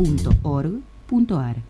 No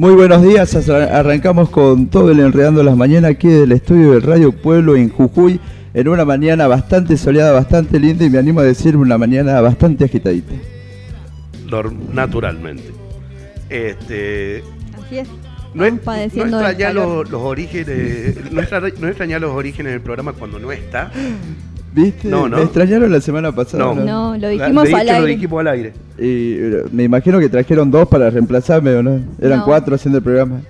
Muy buenos días, arra- arrancamos con todo el Enredando las Mañanas aquí del estudio del Radio Pueblo en Jujuy, en una mañana bastante soleada, bastante linda y me animo a decir una mañana bastante agitadita. Naturalmente. Este, Así es. no, es, no calor. los, los orígenes, no, extra- no extrañar los orígenes del programa cuando no está. ¿Viste? No, no. Me extrañaron la semana pasada. No. No, lo dijimos de al hecho, lo aire. dijimos al aire. Y, eh, me imagino que trajeron dos para reemplazarme, ¿o no? Eran No. cuatro haciendo el programa.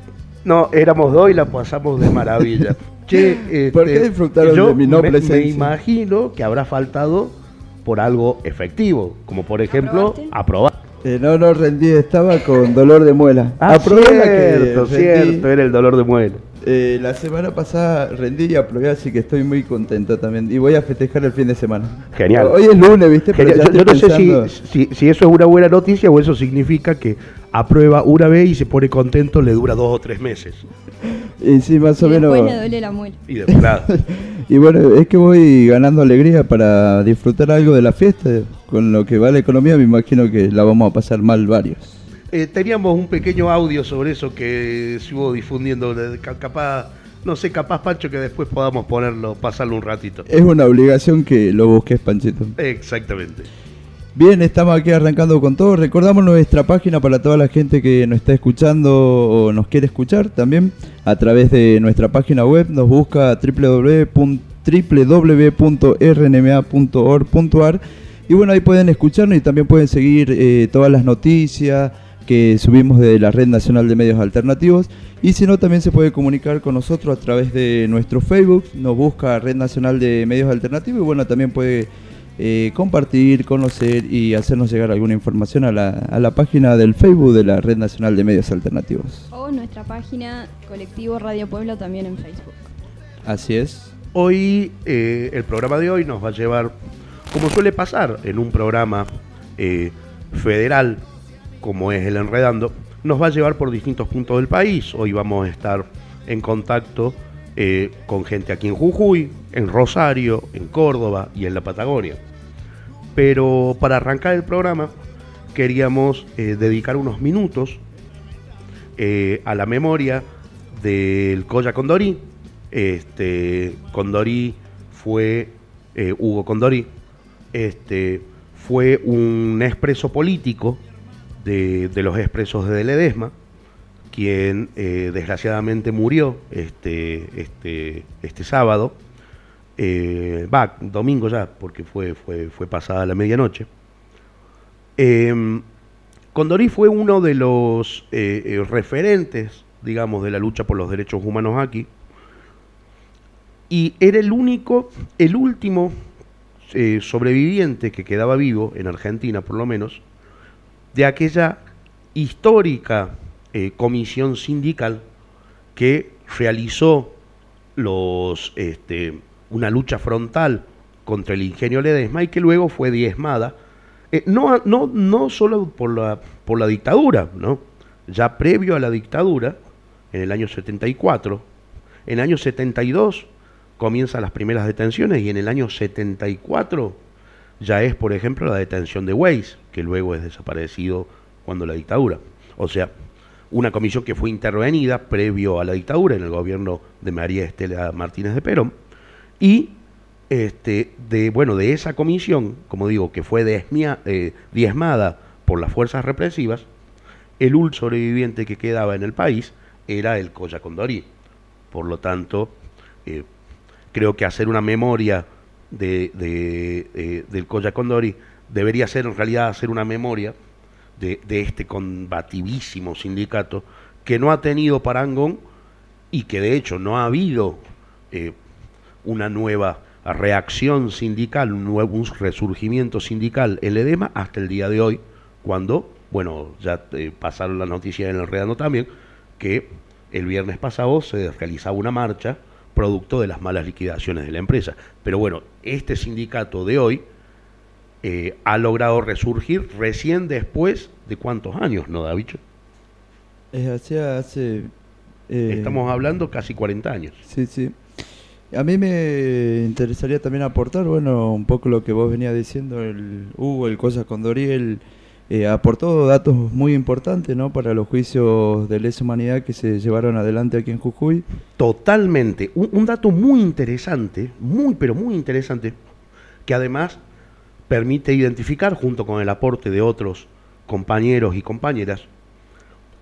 No, éramos dos y la pasamos de maravilla. Che, este, ¿Por qué disfrutaron yo de mi no me, presencia? Me imagino que habrá faltado por algo efectivo, como por ejemplo aprobar. Eh, no, no rendí, estaba con dolor de muela. Ah, Aprobé la que cierto, rendí. cierto, era el dolor de muela. Eh, la semana pasada rendí y aprobé, así que estoy muy contento también. Y voy a festejar el fin de semana. Genial. Hoy es lunes, ¿viste? Pero Genial. ya Yo, yo no sé si, si, si eso es una buena noticia o eso significa que aprueba una vez y se pone contento, le dura dos o tres meses. Y sí, más Y o menos. después le duele la muela. Y de verdad. Y bueno, es que voy ganando alegría para disfrutar algo de la fiesta. Con lo que va la economía, me imagino que la vamos a pasar mal varios. Eh, teníamos un pequeño audio sobre eso que se hubo difundiendo. Capaz, no sé, capaz, Pancho, que después podamos ponerlo, pasarlo un ratito. Es una obligación que lo busques, Panchito. Exactamente. Bien, estamos aquí arrancando con todo. Recordamos nuestra página para toda la gente que nos está escuchando o nos quiere escuchar también a través de nuestra página web. Nos busca www.rnma.org.ar y bueno, ahí pueden escucharnos y también pueden seguir eh, todas las noticias que subimos de la Red Nacional de Medios Alternativos y si no también se puede comunicar con nosotros a través de nuestro Facebook, nos busca Red Nacional de Medios Alternativos y bueno, también puede eh, compartir, conocer y hacernos llegar alguna información a la, a la página del Facebook de la Red Nacional de Medios Alternativos. O nuestra página Colectivo Radio Pueblo también en Facebook. Así es. Hoy, eh, el programa de hoy nos va a llevar, como suele pasar en un programa eh, federal como es el Enredando, nos va a llevar por distintos puntos del país. Hoy vamos a estar en contacto eh, con gente aquí en Jujuy, en Rosario, en Córdoba y en la Patagonia. Pero para arrancar el programa queríamos eh, dedicar unos minutos eh, a la memoria del Colla Condorí. Este, Condorí fue, Hugo Condorí, este, fue un expreso político de, los expresos de Ledesma, quien eh, desgraciadamente murió este, este, este sábado, eh, va, domingo ya, porque fue, fue, fue pasada la medianoche. Eh, Condorí fue uno de los eh, referentes, digamos, de la lucha por los derechos humanos aquí. Y era el único, el último sobreviviente que quedaba vivo, en Argentina por lo menos, de aquella histórica eh, comisión sindical que realizó los, este, una lucha frontal contra el ingenio Ledesma y que luego fue diezmada, eh, no, no, no solo por la, por la dictadura, ¿no? ya previo a la dictadura, en el año 74, en el año 72 comienzan las primeras detenciones y en el año 74 ya es, por ejemplo, la detención de Weiss, que luego es desaparecido cuando la dictadura. O sea, una comisión que fue intervenida previo a la dictadura en el gobierno de María Estela Martínez de Perón, y este, de, bueno, de esa comisión, como digo, que fue desmia- eh, diezmada por las fuerzas represivas, el único sobreviviente que quedaba en el país era el Colla Condorí. Por lo tanto, eh, creo que hacer una memoria de, de, eh, del Colla Condori debería ser en realidad hacer una memoria de, de este combativísimo sindicato que no ha tenido parangón y que de hecho no ha habido eh, una nueva reacción sindical, un nuevo resurgimiento sindical en el EDEMA hasta el día de hoy, cuando, bueno, ya eh, pasaron las noticias en el Redano también, que el viernes pasado se realizaba una marcha producto de las malas liquidaciones de la empresa. Pero bueno, este sindicato de hoy eh, ha logrado resurgir recién después de cuántos años, ¿no, David? Es hacia hace... eh, Estamos hablando casi 40 años. Sí, sí. A mí me interesaría también aportar, bueno, un poco lo que vos venías diciendo, el Hugo, el Cosa Condoriel, eh, aportó datos muy importantes, ¿no? Para los juicios de lesa humanidad que se llevaron adelante aquí en Jujuy. Totalmente. Un, dato muy interesante, muy pero muy interesante, que además permite identificar, junto con el aporte de otros compañeros y compañeras,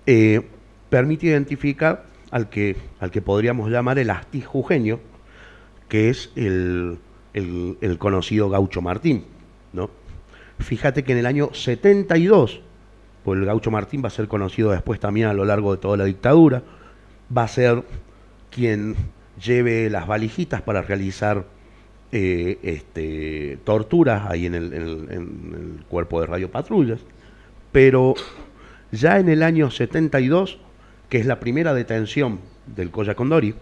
eh, permite identificar al que, al que podríamos llamar el astiz jujeño, que es el, el- el conocido Gaucho Martín, ¿no? Fíjate que en el año 72, pues el Gaucho Martín va a ser conocido después también a lo largo de toda la dictadura, va a ser quien lleve las valijitas para realizar eh, este, torturas ahí en el, cuerpo de radio patrullas, pero ya en el año 72, que es la primera detención del Colla Condori,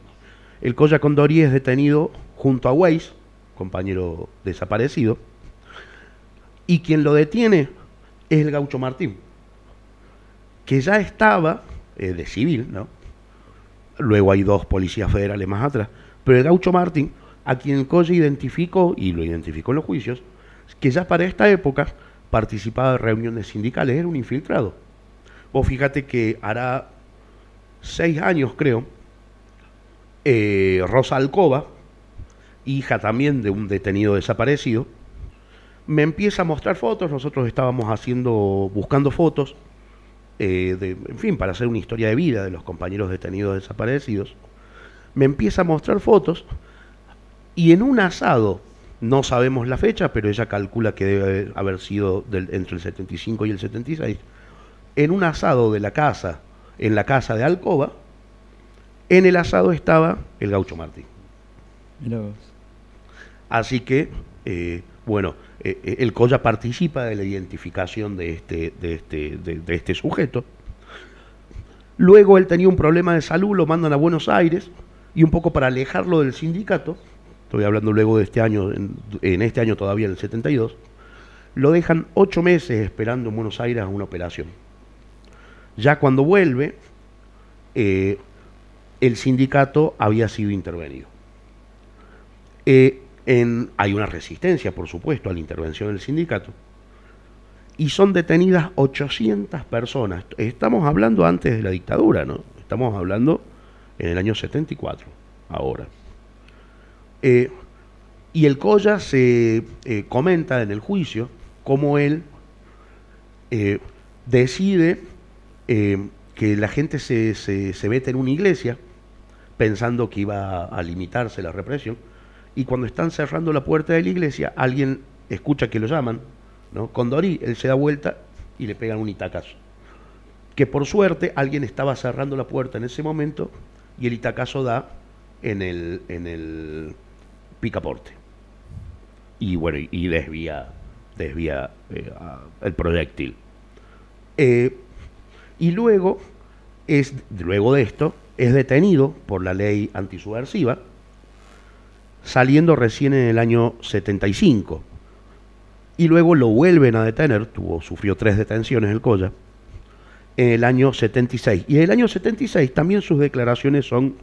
el Colla Condori es detenido junto a Weiss, compañero desaparecido, y quien lo detiene es el gaucho Martín, que ya estaba eh, de civil, ¿no? Luego hay dos policías federales más atrás, pero el gaucho Martín, a quien Colla identificó, y lo identificó en los juicios, que ya para esta época participaba de reuniones sindicales, era un infiltrado. Vos fíjate que hará seis años, creo, eh, Rosa Alcoba, hija también de un detenido desaparecido, me empieza a mostrar fotos, nosotros estábamos haciendo, buscando fotos, eh, de, en fin, para hacer una historia de vida de los compañeros detenidos desaparecidos, me empieza a mostrar fotos y en un asado, no sabemos la fecha, pero ella calcula que debe haber sido del- entre el 75 y el 76, en un asado de la casa, en la casa de Alcoba, en el asado estaba el gaucho Martín. Así que, eh, bueno, eh, eh, el Colla participa de la identificación de este, de, este, de, este sujeto. Luego él tenía un problema de salud, lo mandan a Buenos Aires y un poco para alejarlo del sindicato, estoy hablando luego de este año, en, este año todavía, en el 72, lo dejan ocho meses esperando en Buenos Aires a una operación. Ya cuando vuelve, eh, el sindicato había sido intervenido. Hay una resistencia, por supuesto, a la intervención del sindicato. Y son detenidas 800 personas. Estamos hablando antes de la dictadura, ¿no? Estamos hablando en el año 74, ahora. Eh, y el Colla se eh, comenta en el juicio cómo él eh, decide que la gente se, se, se en una iglesia pensando que iba a limitarse la represión, y cuando están cerrando la puerta de la iglesia, alguien escucha que lo llaman, ¿no? Condori, él se da vuelta y le pegan un itacazo. Que por suerte alguien estaba cerrando la puerta en ese momento y el itacazo da en el, en el picaporte. Y bueno, y- desvía, desvía eh, el proyectil. Eh, y luego, es, luego de esto, es detenido por la ley antisubversiva, saliendo recién en el año 75. Y luego lo vuelven a detener, tuvo, sufrió tres detenciones el Colla, en el año 76. Y en el año 76 también sus declaraciones son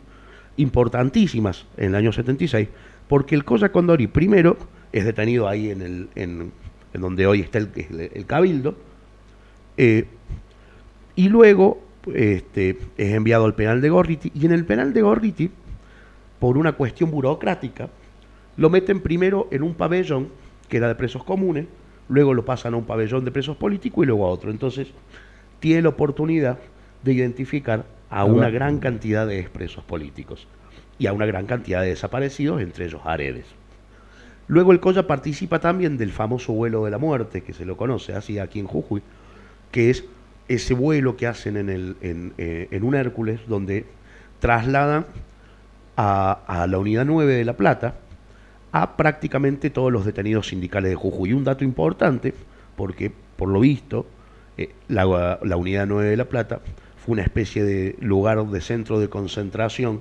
importantísimas en el año 76, porque el Colla Condori primero es detenido ahí en, el, en, donde hoy está el, el- el Cabildo, eh, y luego este, es enviado al penal de Gorriti y en el penal de Gorriti, por una cuestión burocrática, lo meten primero en un pabellón que era de presos comunes, luego lo pasan a un pabellón de presos políticos y luego a otro. Entonces, tiene la oportunidad de identificar a una gran cantidad de expresos políticos y a una gran cantidad de desaparecidos, entre ellos Aredes. Luego el Colla participa también del famoso vuelo de la muerte, que se lo conoce así aquí en Jujuy, que es ese vuelo que hacen en, el, en, eh, en un Hércules, donde trasladan a, la unidad 9 de La Plata a prácticamente todos los detenidos sindicales de Jujuy. Y un dato importante, porque por lo visto, eh, la, unidad 9 de La Plata fue una especie de lugar de centro de concentración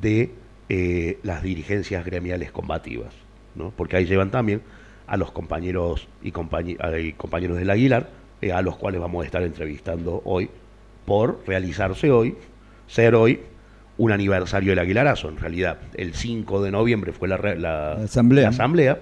de eh, las dirigencias gremiales combativas, ¿no? porque ahí llevan también a los compañeros y, compañe- eh, compañeros del Aguilar, a los cuales vamos a estar entrevistando hoy, por realizarse hoy, ser hoy un aniversario del Aguilarazo. En realidad, el 5 de noviembre fue la, re- la- La asamblea. la asamblea,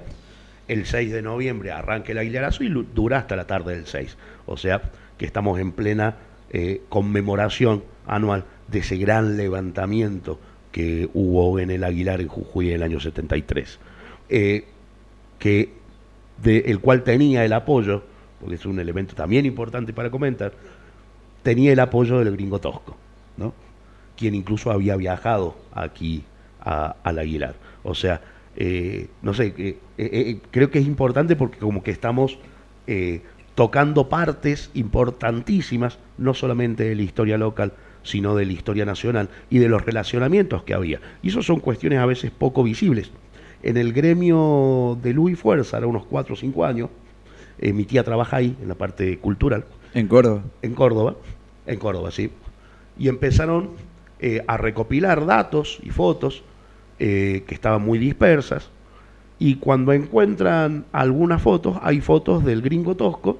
el 6 de noviembre arranca el Aguilarazo y dura hasta la tarde del 6. O sea, que estamos en plena eh, conmemoración anual de ese gran levantamiento que hubo en el Aguilar en Jujuy en el año 73. Eh, que de, el cual tenía el apoyo, porque es un elemento también importante para comentar, tenía el apoyo del gringo Tosco, ¿no? Quien incluso había viajado aquí a- al Aguilar. O sea, eh, no sé, eh, eh, creo que es importante porque como que estamos tocando partes importantísimas, no solamente de la historia local, sino de la historia nacional y de los relacionamientos que había. Y eso son cuestiones a veces poco visibles. En el gremio de Luis Fuerza, era unos 4 o 5 años, mi tía trabaja ahí, en la parte cultural, En Córdoba. en Córdoba, en Córdoba, sí. Y empezaron eh, a recopilar datos y fotos eh, que estaban muy dispersas. Y cuando encuentran algunas fotos, hay fotos del gringo Tosco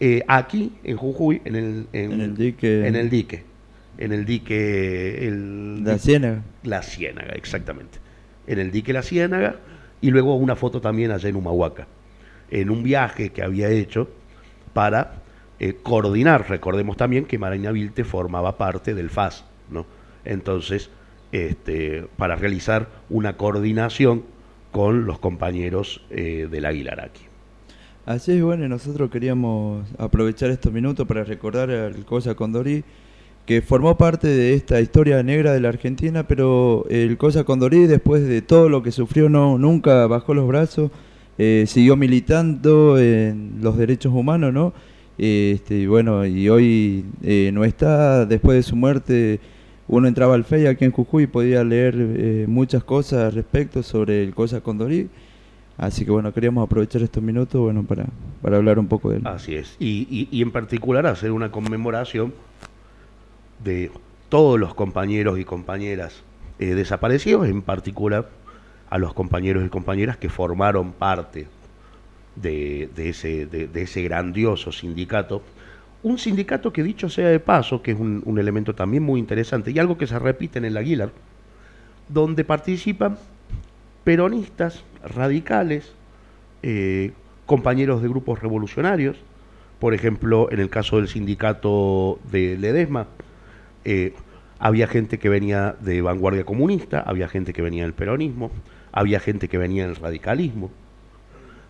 eh, aquí en Jujuy, en el, En el dique. En el dique. En el dique. El, La Ciénaga. la Ciénaga, exactamente. En el dique La Ciénaga y luego una foto también allá en Humahuaca, en un viaje que había hecho para eh, coordinar. Recordemos también que Maraña Vilte formaba parte del FAS, Entonces, este, para realizar una coordinación con los compañeros eh, del Aguilar aquí. Así es, bueno, nosotros queríamos aprovechar estos minutos para recordar al Cosa Condorí, que formó parte de esta historia negra de la Argentina, pero el Cosa Condorí, después de todo lo que sufrió, no nunca bajó los brazos, eh, siguió militando en los derechos humanos, ¿no? Este, y bueno, y hoy eh, no está, después de su muerte, uno entraba al FEI aquí en Jujuy y podía leer eh, muchas cosas al respecto sobre el Cosa Condorí. Así que bueno, queríamos aprovechar estos minutos bueno, para, para hablar un poco de él. Así es. Y, y- en particular hacer una conmemoración de todos los compañeros y compañeras eh, desaparecidos, en particular a los compañeros y compañeras que formaron parte de, de ese, de ese grandioso sindicato. Un sindicato que dicho sea de paso, que es un, elemento también muy interesante y algo que se repite en el Aguilar, donde participan peronistas, radicales, eh, compañeros de grupos revolucionarios, por ejemplo, en el caso del sindicato de Ledesma, eh, había gente que venía de vanguardia comunista, había gente que venía del peronismo, había gente que venía del radicalismo.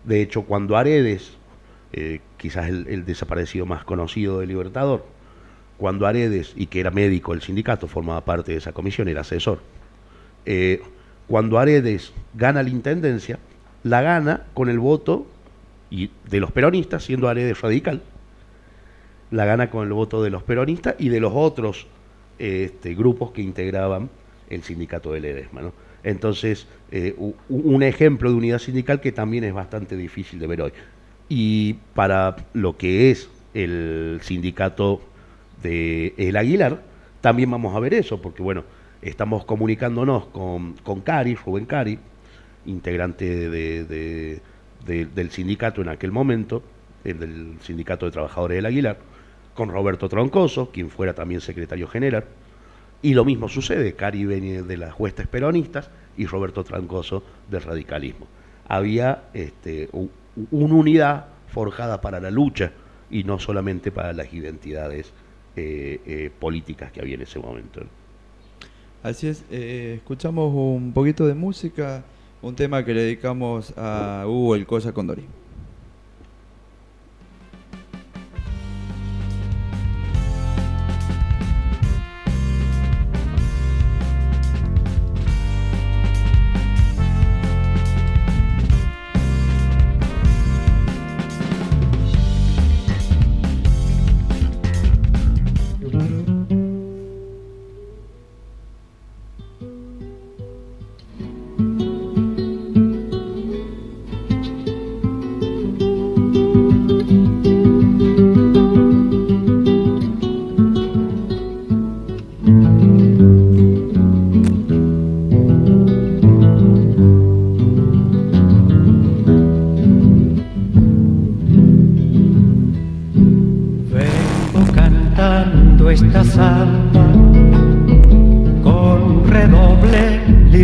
De hecho, cuando Aredes, eh, quizás el, desaparecido más conocido del Libertador, cuando Aredes, y que era médico del sindicato, formaba parte de esa comisión, era asesor, eh, cuando Aredes gana la intendencia, la gana con el voto y de los peronistas, siendo Aredes radical, la gana con el voto de los peronistas y de los otros este, grupos que integraban el sindicato de Ledesma. ¿no? Entonces, eh, un ejemplo de unidad sindical que también es bastante difícil de ver hoy. Y para lo que es el sindicato de El Aguilar, también vamos a ver eso, porque bueno, estamos comunicándonos con, con Cari, Rubén Cari, integrante de- de- de- del sindicato en aquel momento, el del sindicato de trabajadores del Aguilar, con Roberto Troncoso, quien fuera también secretario general, y lo mismo sucede, Cari viene de las huestes peronistas y Roberto Troncoso del radicalismo. Había este, una unidad forjada para la lucha y no solamente para las identidades eh, eh, políticas que había en ese momento. Así es, eh, escuchamos un poquito de música, un tema que le dedicamos a Hugo El Cosa Condori.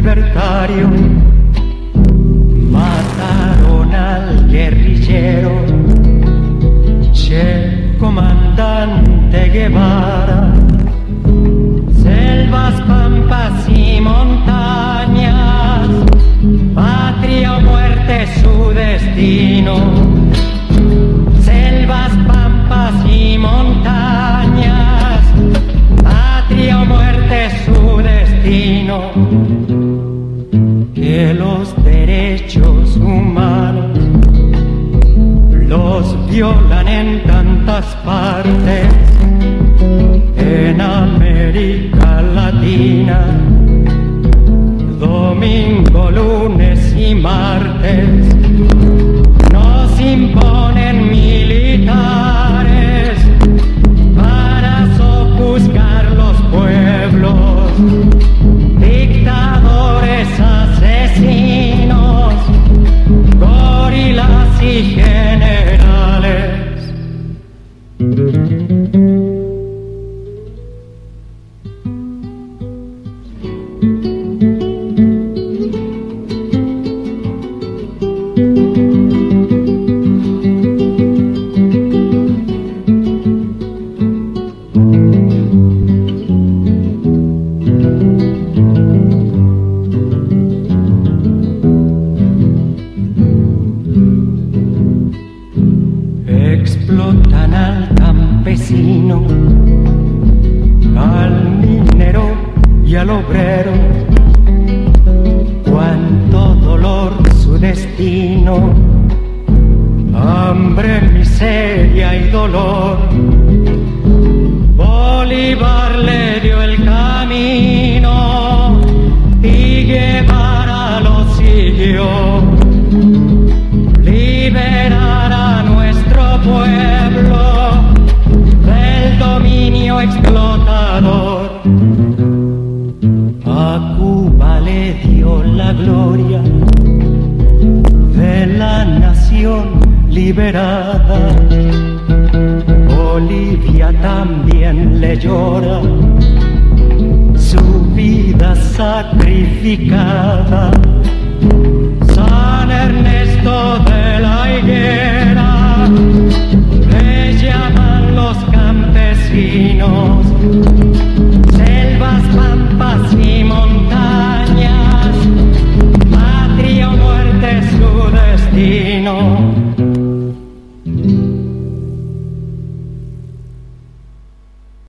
Libertario. Mataron al guerrillero, Che comandante Guevara. Selvas, pampas y montañas, patria o muerte su destino derechos humanos. Los violan en tantas partes, en América Latina, Hambre, miseria y dolor. liberada. Bolivia también le llora su vida sacrificada. San Ernesto de la Higuera, le llaman los campesinos.